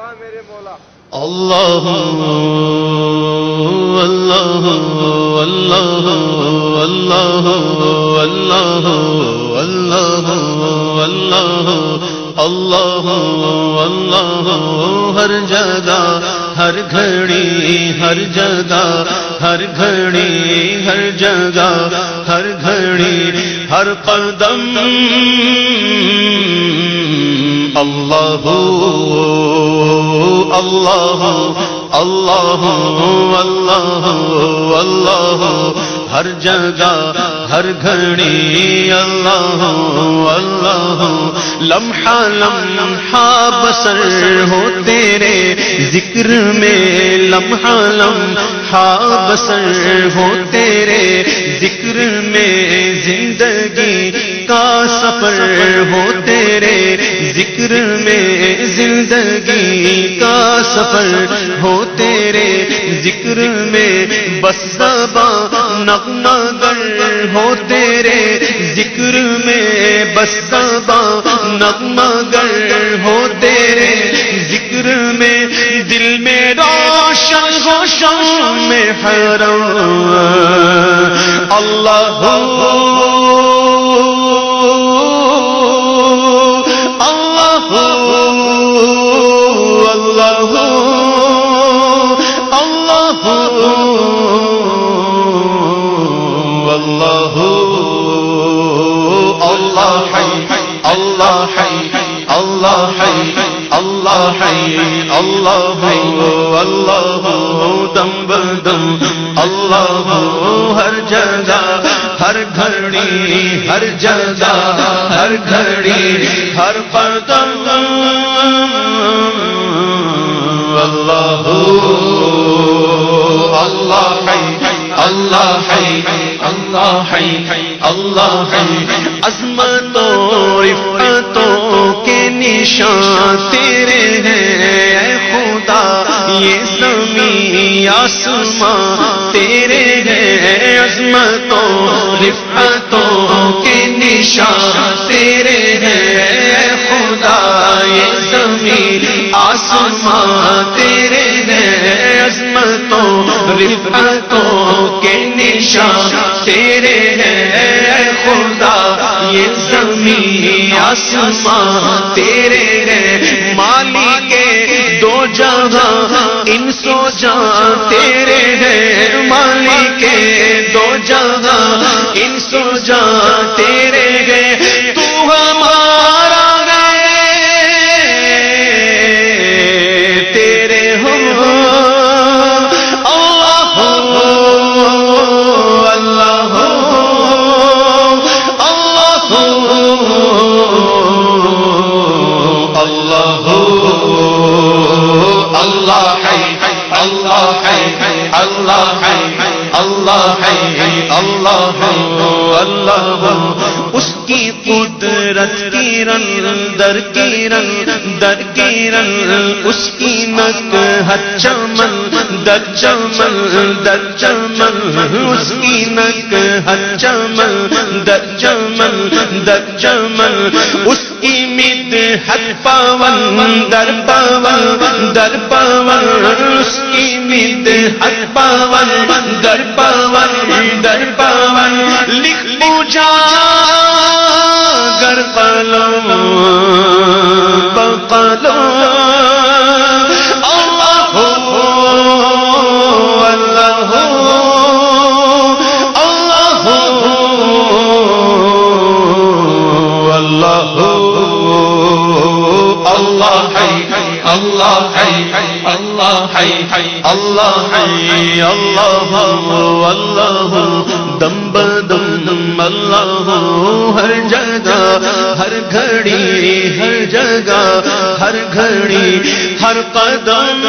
اللہ اللہ اللہ اللہ اللہ اللہ اللہ اللہ اللہ، ہر جگہ، ہر گھڑی، ہر جگہ، ہر گھڑی، ہر جگہ، ہر گھڑی، ہر قدم۔ اللہ اللہ اللہ اللہ اللہ، ہر جگہ، ہر گھڑی اللہ اللہ، لمحہ لمحہ بسر ہو تیرے ذکر میں، لمحہ لمحہ بسر ہو تیرے ذکر میں، زندگی کا سفر ہو تیرے ذکر میں زندگی کا سفر ہو تیرے ذکر میں، بس نغمہ گر ہو تیرے ذکر میں، بس نغمہ گر ہو تیرے ذکر میں۔ دل میں روشن ہو شام میں حرم اللہ اللہ ہے اللہ ہے اللہ ہے اللہ ہے اللہ ہو، اللہ دم بدم اللہ ہر جگہ، ہر گھڑی، ہر جگہ، ہر گھڑی، ہر پردم اللہ ہو، اللہ ہے اللہ ہے اللہ ہے اللہ عظمتوں کے نشان تیرے ہیں۔ اے خدا، یہ زمین، آسمان تیرے ہیں۔ عظمتوں رفتوں کے نشان تیرے ہیں۔ اے خدا، یہ زمین، آسمان تیرے ہیں۔ عظمتوں رفتوں کے نشان تیرے ہیں۔ زمین آسمان تیرے ہیں مالی کے دو جہاں، ان سو جہاں تیرے ہیں۔ مالی کے دو جہاں، ان سو جہاں تیرے اللہ اللہ اللہ اس کی قدرت کی رن در کی در کی اس کی نک چمن، در چمن در چمن. اس کی نک چمن، در چمن در چمن. اس کی امید ہر پاون، در پاون در پاون، اس کی مد ہر پاون، در پاون در پاون۔ لکھ پوجا گر پلو پلو اللہ اللہ اللہ اللہ اللہ دم بدم اللہ ہر جگہ، ہر گھڑی، ہر جگہ، ہر گھڑی، ہر قدم